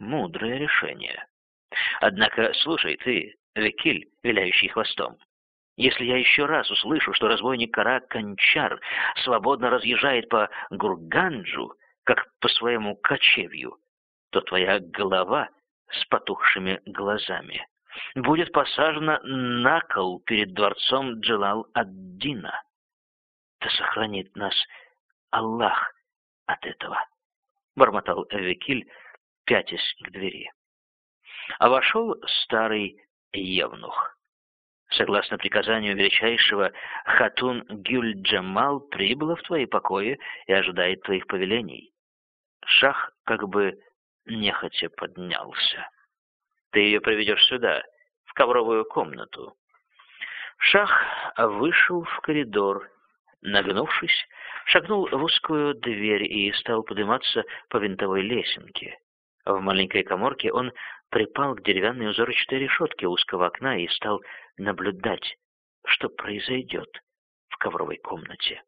Мудрое решение. Однако, слушай, ты, Векиль, виляющий хвостом, если я еще раз услышу, что разбойник Кара Кончар свободно разъезжает по Гурганджу, как по своему кочевью, то твоя голова с потухшими глазами будет посажена на кол перед дворцом Джалал-ад-Дина. Да сохранит нас Аллах от этого, — бормотал Эвекиль, пятясь к двери. А вошел старый Евнух. Согласно приказанию величайшего, Хатун Гюль-Джамал прибыла в твои покои и ожидает твоих повелений. Шах как бы нехотя поднялся. Ты ее приведешь сюда, в ковровую комнату. Шах вышел в коридор, нагнувшись, шагнул в узкую дверь и стал подниматься по винтовой лесенке. В маленькой коморке он припал к деревянной узорчатой решетке узкого окна и стал наблюдать, что произойдет в ковровой комнате.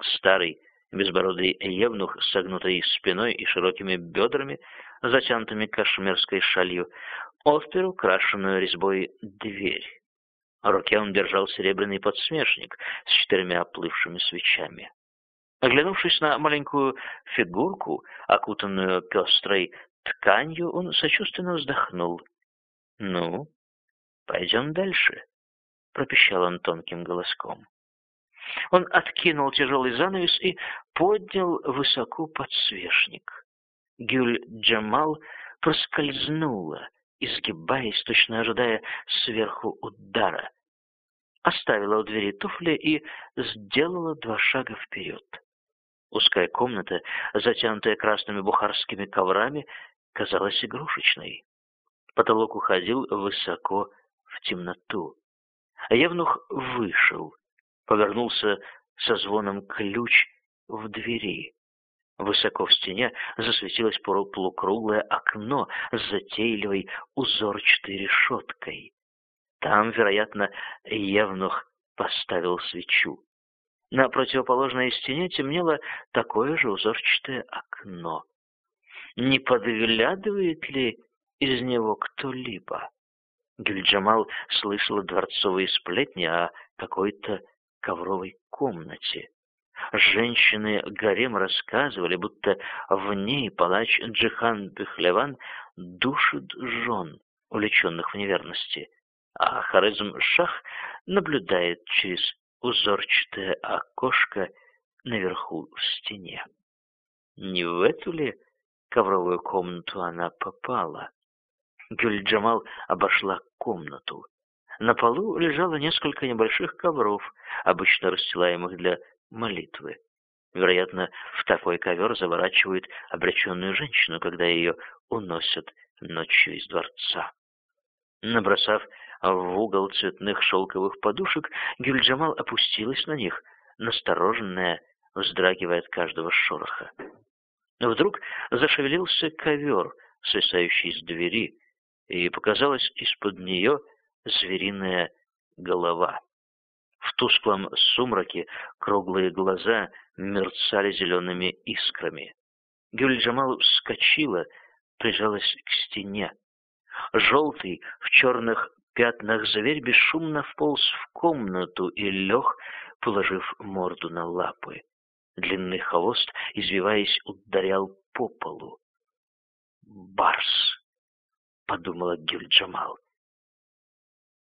Старый, безбородый евнух с согнутой спиной и широкими бедрами, затянутыми кашмирской шалью, отпер украшенную резьбой дверь. В руке он держал серебряный подсмешник с четырьмя оплывшими свечами. Оглянувшись на маленькую фигурку, окутанную пестрой тканью, он сочувственно вздохнул. «Ну, пойдем дальше», — пропищал он тонким голоском. Он откинул тяжелый занавес и поднял высоко подсвечник. Гюль-Джамал проскользнула, изгибаясь, точно ожидая сверху удара. Оставила у двери туфли и сделала два шага вперед. Узкая комната, затянутая красными бухарскими коврами, казалась игрушечной. Потолок уходил высоко в темноту. Евнух вышел, повернулся со звоном ключ в двери. Высоко в стене засветилось полукруглое окно с затейливой узорчатой решеткой. Там, вероятно, Евнух поставил свечу. На противоположной стене темнело такое же узорчатое окно. Не подглядывает ли из него кто-либо? Гюльджамал слышала дворцовые сплетни о какой-то ковровой комнате. Женщины гарем рассказывали, будто в ней палач Джихан Бехлеван душит жен, увлеченных в неверности, а Харизм-Шах наблюдает через узорчатое окошко наверху в стене. Не в эту ли ковровую комнату она попала? Гюль-Джамал обошла комнату. На полу лежало несколько небольших ковров, обычно расстилаемых для молитвы. Вероятно, в такой ковер заворачивают обреченную женщину, когда ее уносят ночью из дворца. Набросав в угол цветных шелковых подушек, Гюльджамал опустилась на них, настороженная, вздрагивая от каждого шороха. Вдруг зашевелился ковер, свисающий с двери, и показалась из-под нее звериная голова. В тусклом сумраке круглые глаза мерцали зелеными искрами. Гюльджамал вскочила, прижалась к стене. Желтый, в черных пятнах зверь бесшумно вполз в комнату и лег, положив морду на лапы. Длинный хвост, извиваясь, ударял по полу. «Барс!» — подумала Гюльджамал.